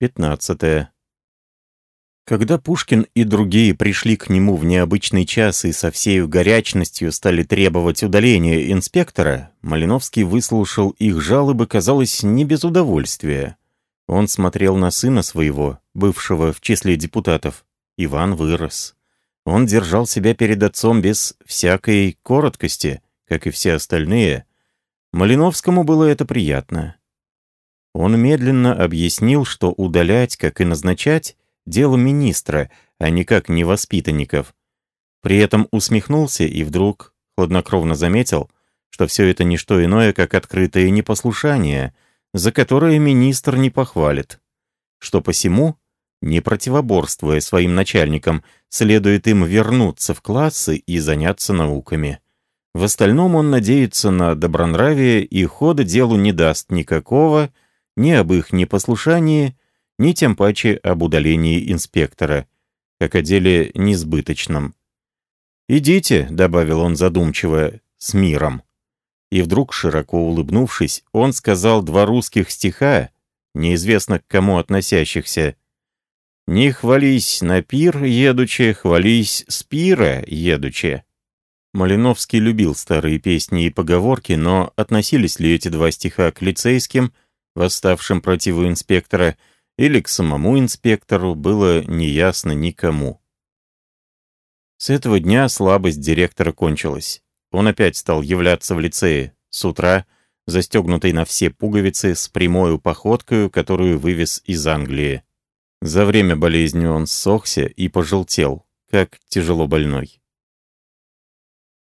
15. Когда Пушкин и другие пришли к нему в необычный час и со всею горячностью стали требовать удаления инспектора, Малиновский выслушал их жалобы, казалось, не без удовольствия. Он смотрел на сына своего, бывшего в числе депутатов. Иван вырос. Он держал себя перед отцом без всякой короткости, как и все остальные. Малиновскому было это приятно. Он медленно объяснил, что удалять, как и назначать, дело министра, а никак не воспитанников. При этом усмехнулся и вдруг хладнокровно заметил, что все это не что иное, как открытое непослушание, за которое министр не похвалит. Что посему, не противоборствуя своим начальникам, следует им вернуться в классы и заняться науками. В остальном он надеется на добронравие и хода делу не даст никакого, ни об их непослушании, ни тем паче об удалении инспектора, как о деле несбыточном. «Идите», — добавил он задумчиво, — «с миром». И вдруг, широко улыбнувшись, он сказал два русских стиха, неизвестно к кому относящихся. «Не хвались на пир, едучи, хвались с пира, едучи». Малиновский любил старые песни и поговорки, но относились ли эти два стиха к лицейским — восставшим против инспектора, или к самому инспектору, было неясно никому. С этого дня слабость директора кончилась. Он опять стал являться в лицее с утра, застегнутый на все пуговицы, с прямой походкой, которую вывез из Англии. За время болезни он ссохся и пожелтел, как тяжело больной.